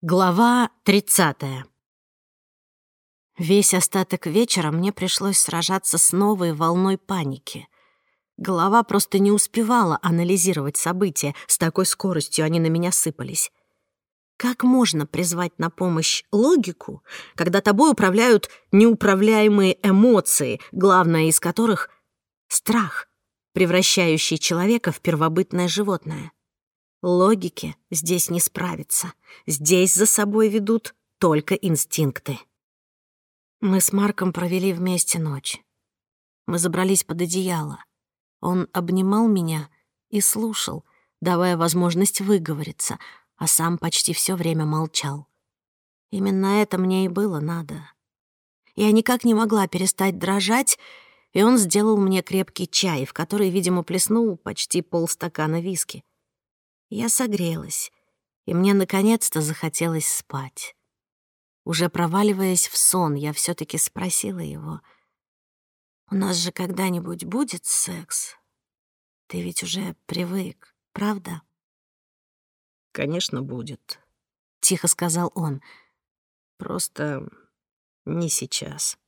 Глава 30. Весь остаток вечера мне пришлось сражаться с новой волной паники. Голова просто не успевала анализировать события, с такой скоростью они на меня сыпались. Как можно призвать на помощь логику, когда тобой управляют неуправляемые эмоции, главная из которых — страх, превращающий человека в первобытное животное? Логике здесь не справится. Здесь за собой ведут только инстинкты. Мы с Марком провели вместе ночь. Мы забрались под одеяло. Он обнимал меня и слушал, давая возможность выговориться, а сам почти все время молчал. Именно это мне и было надо. Я никак не могла перестать дрожать, и он сделал мне крепкий чай, в который, видимо, плеснул почти полстакана виски — я согрелась, и мне наконец-то захотелось спать. Уже проваливаясь в сон, я все таки спросила его, «У нас же когда-нибудь будет секс? Ты ведь уже привык, правда?» «Конечно, будет», — тихо сказал он. «Просто не сейчас».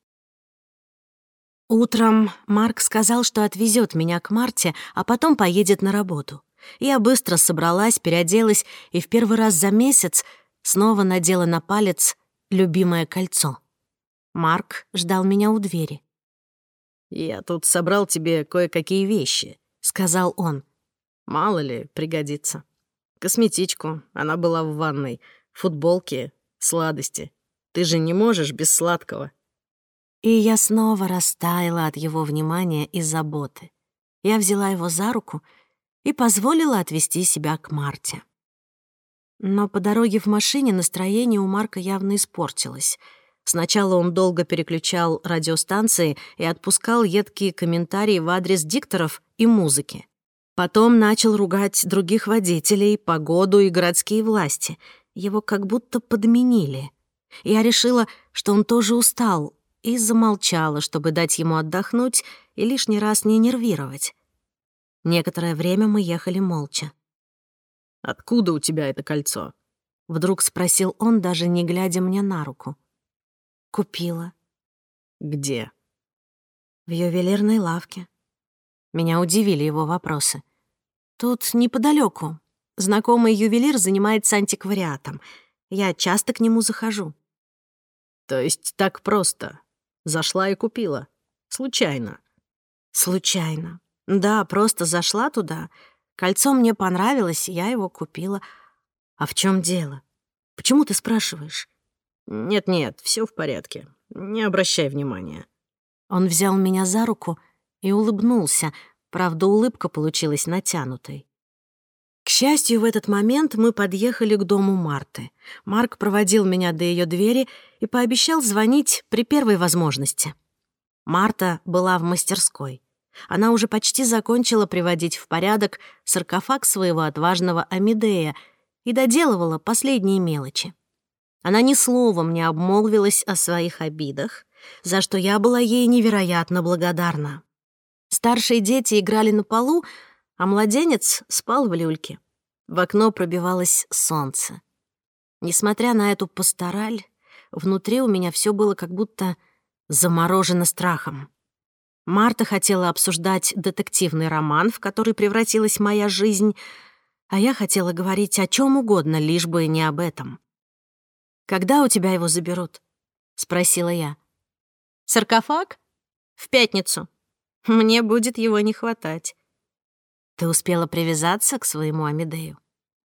Утром Марк сказал, что отвезет меня к Марте, а потом поедет на работу. Я быстро собралась, переоделась и в первый раз за месяц снова надела на палец любимое кольцо. Марк ждал меня у двери. «Я тут собрал тебе кое-какие вещи», — сказал он. «Мало ли, пригодится. Косметичку, она была в ванной, футболки, сладости. Ты же не можешь без сладкого». И я снова растаяла от его внимания и заботы. Я взяла его за руку — и позволила отвести себя к Марте. Но по дороге в машине настроение у Марка явно испортилось. Сначала он долго переключал радиостанции и отпускал едкие комментарии в адрес дикторов и музыки. Потом начал ругать других водителей, погоду и городские власти. Его как будто подменили. Я решила, что он тоже устал, и замолчала, чтобы дать ему отдохнуть и лишний раз не нервировать. Некоторое время мы ехали молча. «Откуда у тебя это кольцо?» — вдруг спросил он, даже не глядя мне на руку. «Купила». «Где?» «В ювелирной лавке». Меня удивили его вопросы. «Тут неподалеку. Знакомый ювелир занимается антиквариатом. Я часто к нему захожу». «То есть так просто? Зашла и купила? Случайно?» «Случайно. Да, просто зашла туда. Кольцо мне понравилось, и я его купила. А в чем дело? Почему ты спрашиваешь? Нет-нет, все в порядке. Не обращай внимания. Он взял меня за руку и улыбнулся. Правда, улыбка получилась натянутой. К счастью, в этот момент мы подъехали к дому Марты. Марк проводил меня до ее двери и пообещал звонить при первой возможности. Марта была в мастерской. Она уже почти закончила приводить в порядок саркофаг своего отважного Амидея и доделывала последние мелочи. Она ни словом не обмолвилась о своих обидах, за что я была ей невероятно благодарна. Старшие дети играли на полу, а младенец спал в люльке. В окно пробивалось солнце. Несмотря на эту пастораль, внутри у меня все было как будто заморожено страхом. Марта хотела обсуждать детективный роман, в который превратилась моя жизнь, а я хотела говорить о чем угодно, лишь бы не об этом. «Когда у тебя его заберут?» — спросила я. «Саркофаг? В пятницу. Мне будет его не хватать». «Ты успела привязаться к своему Амедею?»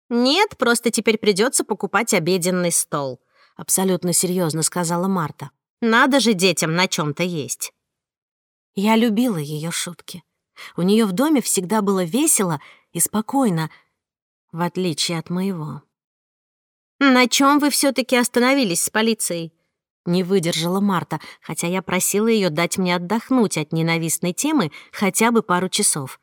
«Нет, просто теперь придется покупать обеденный стол», — абсолютно серьезно сказала Марта. «Надо же детям на чем то есть». Я любила ее шутки. У нее в доме всегда было весело и спокойно, в отличие от моего. «На чем вы все таки остановились с полицией?» Не выдержала Марта, хотя я просила ее дать мне отдохнуть от ненавистной темы хотя бы пару часов.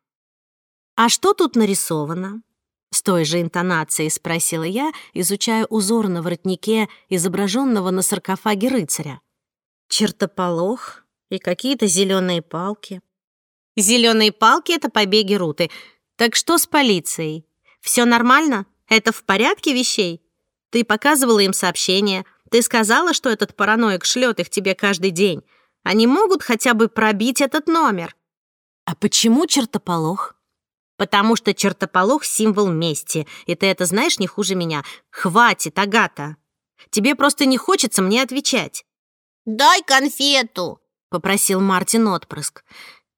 «А что тут нарисовано?» С той же интонацией спросила я, изучая узор на воротнике, изображенного на саркофаге рыцаря. «Чертополох, и какие-то зеленые палки. Зеленые палки — это побеги Руты. Так что с полицией? Все нормально? Это в порядке вещей? Ты показывала им сообщение. Ты сказала, что этот параноик шлет их тебе каждый день. Они могут хотя бы пробить этот номер. А почему чертополох? Потому что чертополох — символ мести, и ты это знаешь не хуже меня. Хватит, Агата. Тебе просто не хочется мне отвечать. «Дай конфету!» попросил Мартин отпрыск.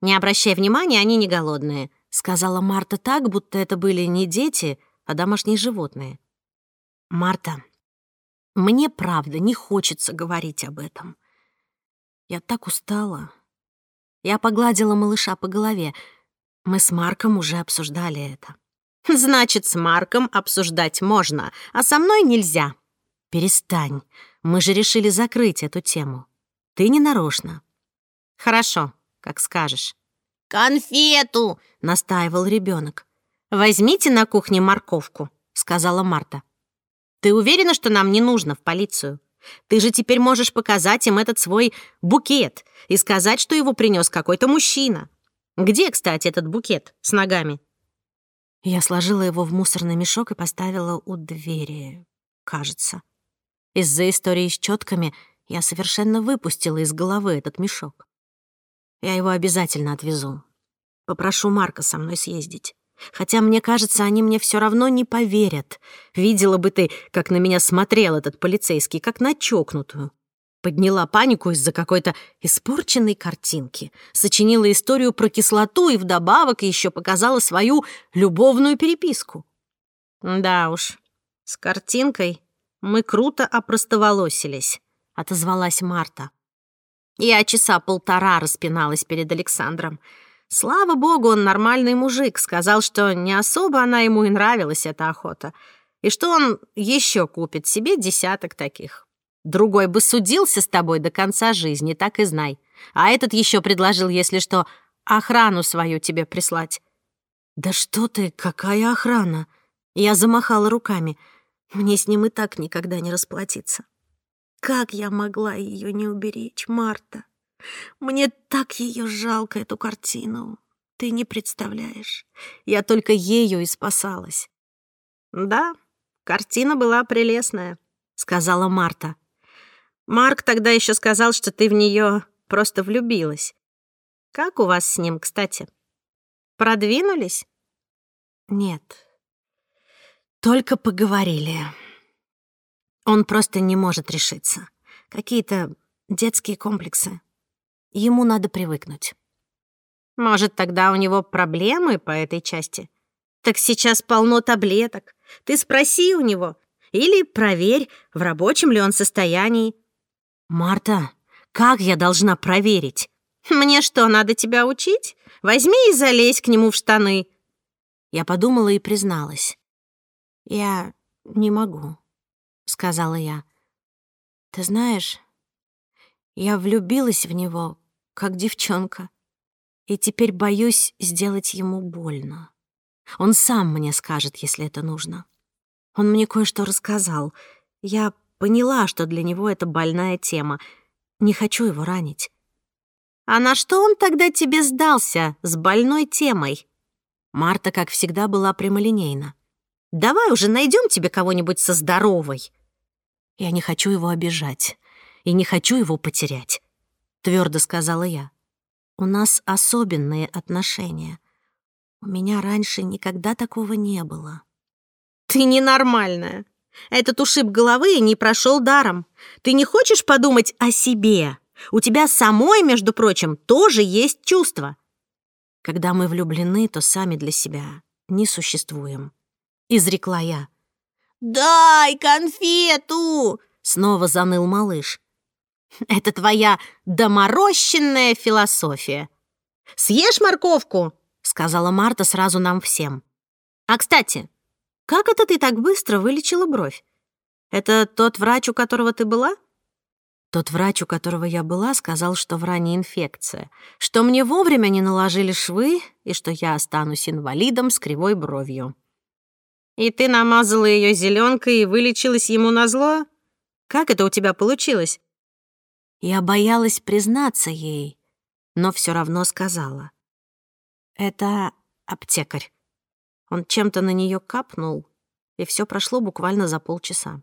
«Не обращай внимания, они не голодные», — сказала Марта так, будто это были не дети, а домашние животные. «Марта, мне правда не хочется говорить об этом. Я так устала». Я погладила малыша по голове. Мы с Марком уже обсуждали это. «Значит, с Марком обсуждать можно, а со мной нельзя». «Перестань. Мы же решили закрыть эту тему. Ты не нарочно. Хорошо, как скажешь. Конфету, настаивал ребенок. Возьмите на кухне морковку, сказала Марта. Ты уверена, что нам не нужно в полицию? Ты же теперь можешь показать им этот свой букет и сказать, что его принес какой-то мужчина. Где, кстати, этот букет с ногами? Я сложила его в мусорный мешок и поставила у двери, кажется. Из-за истории с четками я совершенно выпустила из головы этот мешок. Я его обязательно отвезу. Попрошу Марка со мной съездить. Хотя, мне кажется, они мне все равно не поверят. Видела бы ты, как на меня смотрел этот полицейский, как на чокнутую. Подняла панику из-за какой-то испорченной картинки, сочинила историю про кислоту и вдобавок еще показала свою любовную переписку. Да уж, с картинкой мы круто опростоволосились, отозвалась Марта. Я часа полтора распиналась перед Александром. Слава богу, он нормальный мужик, сказал, что не особо она ему и нравилась эта охота, и что он еще купит себе десяток таких. Другой бы судился с тобой до конца жизни, так и знай. А этот еще предложил, если что, охрану свою тебе прислать. «Да что ты, какая охрана!» Я замахала руками. «Мне с ним и так никогда не расплатиться». Как я могла ее не уберечь, Марта? Мне так ее жалко, эту картину. Ты не представляешь. Я только ею и спасалась. Да, картина была прелестная, сказала Марта. Марк тогда еще сказал, что ты в нее просто влюбилась. Как у вас с ним, кстати? Продвинулись? Нет. Только поговорили. Он просто не может решиться. Какие-то детские комплексы. Ему надо привыкнуть. Может, тогда у него проблемы по этой части? Так сейчас полно таблеток. Ты спроси у него. Или проверь, в рабочем ли он состоянии. Марта, как я должна проверить? Мне что, надо тебя учить? Возьми и залезь к нему в штаны. Я подумала и призналась. Я не могу. — сказала я. «Ты знаешь, я влюбилась в него, как девчонка, и теперь боюсь сделать ему больно. Он сам мне скажет, если это нужно. Он мне кое-что рассказал. Я поняла, что для него это больная тема. Не хочу его ранить». «А на что он тогда тебе сдался с больной темой?» Марта, как всегда, была прямолинейна. Давай уже найдем тебе кого-нибудь со здоровой. Я не хочу его обижать и не хочу его потерять, твердо сказала я. У нас особенные отношения. У меня раньше никогда такого не было. Ты ненормальная. Этот ушиб головы не прошел даром. Ты не хочешь подумать о себе? У тебя самой, между прочим, тоже есть чувства. Когда мы влюблены, то сами для себя не существуем. — изрекла я. «Дай конфету!» — снова заныл малыш. «Это твоя доморощенная философия!» «Съешь морковку!» — сказала Марта сразу нам всем. «А, кстати, как это ты так быстро вылечила бровь? Это тот врач, у которого ты была?» Тот врач, у которого я была, сказал, что в ране инфекция, что мне вовремя не наложили швы и что я останусь инвалидом с кривой бровью. И ты намазала ее зеленкой и вылечилась ему на зло? Как это у тебя получилось? Я боялась признаться ей, но все равно сказала. Это аптекарь. Он чем-то на нее капнул, и все прошло буквально за полчаса.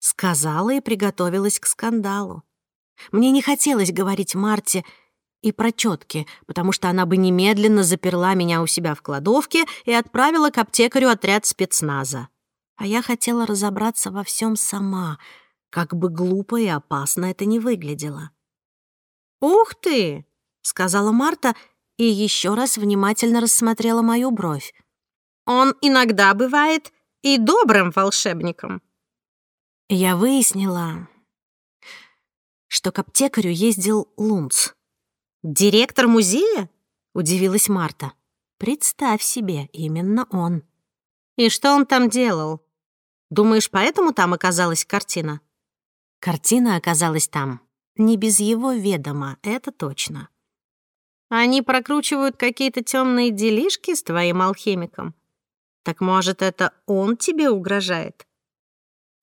Сказала и приготовилась к скандалу. Мне не хотелось говорить Марте, и прочетки, потому что она бы немедленно заперла меня у себя в кладовке и отправила к аптекарю отряд спецназа. А я хотела разобраться во всем сама, как бы глупо и опасно это не выглядело. «Ух ты!» — сказала Марта и еще раз внимательно рассмотрела мою бровь. «Он иногда бывает и добрым волшебником». Я выяснила, что к аптекарю ездил Лунц — «Директор музея?» — удивилась Марта. «Представь себе, именно он». «И что он там делал? Думаешь, поэтому там оказалась картина?» Картина оказалась там. Не без его ведома, это точно. Они прокручивают какие-то темные делишки с твоим алхимиком. Так может, это он тебе угрожает?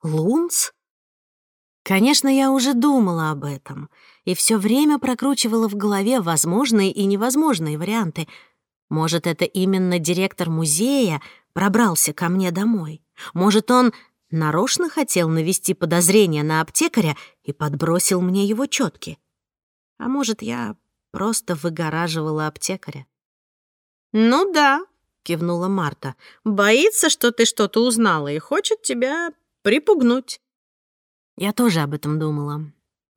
Лунц? Конечно, я уже думала об этом и все время прокручивала в голове возможные и невозможные варианты. Может, это именно директор музея пробрался ко мне домой? Может, он нарочно хотел навести подозрение на аптекаря и подбросил мне его четки? А может, я просто выгораживала аптекаря? «Ну да», — кивнула Марта. «Боится, что ты что-то узнала и хочет тебя припугнуть». Я тоже об этом думала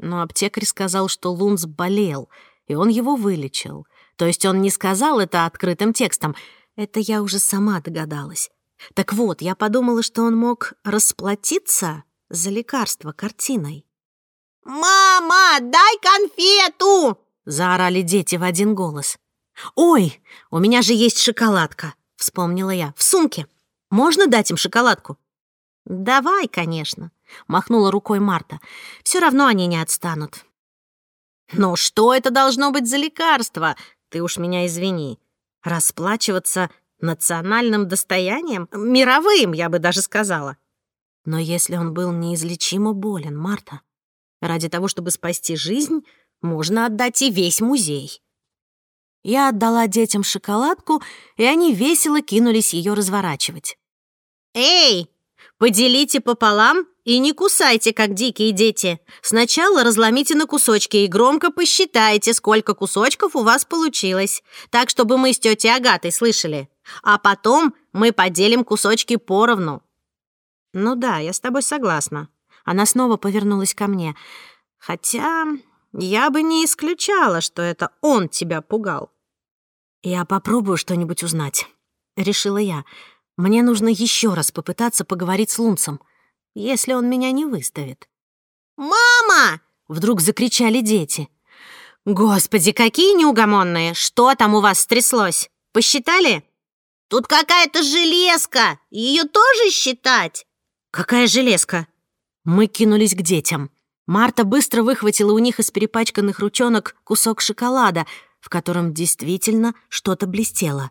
но аптекарь сказал, что Лун болел, и он его вылечил. То есть он не сказал это открытым текстом. Это я уже сама догадалась. Так вот, я подумала, что он мог расплатиться за лекарство картиной. «Мама, дай конфету!» — заорали дети в один голос. «Ой, у меня же есть шоколадка!» — вспомнила я. «В сумке! Можно дать им шоколадку?» «Давай, конечно!» Махнула рукой Марта. «Все равно они не отстанут». Но что это должно быть за лекарство? Ты уж меня извини. Расплачиваться национальным достоянием? Мировым, я бы даже сказала». Но если он был неизлечимо болен, Марта, ради того, чтобы спасти жизнь, можно отдать и весь музей. Я отдала детям шоколадку, и они весело кинулись ее разворачивать. «Эй, поделите пополам и не кусайте, как дикие дети. Сначала разломите на кусочки и громко посчитайте, сколько кусочков у вас получилось, так, чтобы мы с тетей Агатой слышали. А потом мы поделим кусочки поровну». «Ну да, я с тобой согласна». Она снова повернулась ко мне. «Хотя я бы не исключала, что это он тебя пугал». «Я попробую что-нибудь узнать», — решила я. «Мне нужно еще раз попытаться поговорить с Лунцем» если он меня не выставит. «Мама!» — вдруг закричали дети. «Господи, какие неугомонные! Что там у вас стряслось? Посчитали?» «Тут какая-то железка! Ее тоже считать?» «Какая железка?» Мы кинулись к детям. Марта быстро выхватила у них из перепачканных ручонок кусок шоколада, в котором действительно что-то блестело.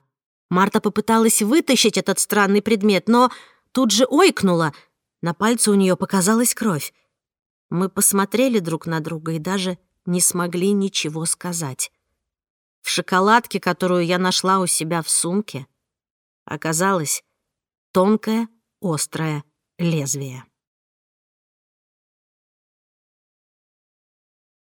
Марта попыталась вытащить этот странный предмет, но тут же ойкнула — на пальце у нее показалась кровь. Мы посмотрели друг на друга и даже не смогли ничего сказать. В шоколадке, которую я нашла у себя в сумке, оказалось тонкое, острое лезвие.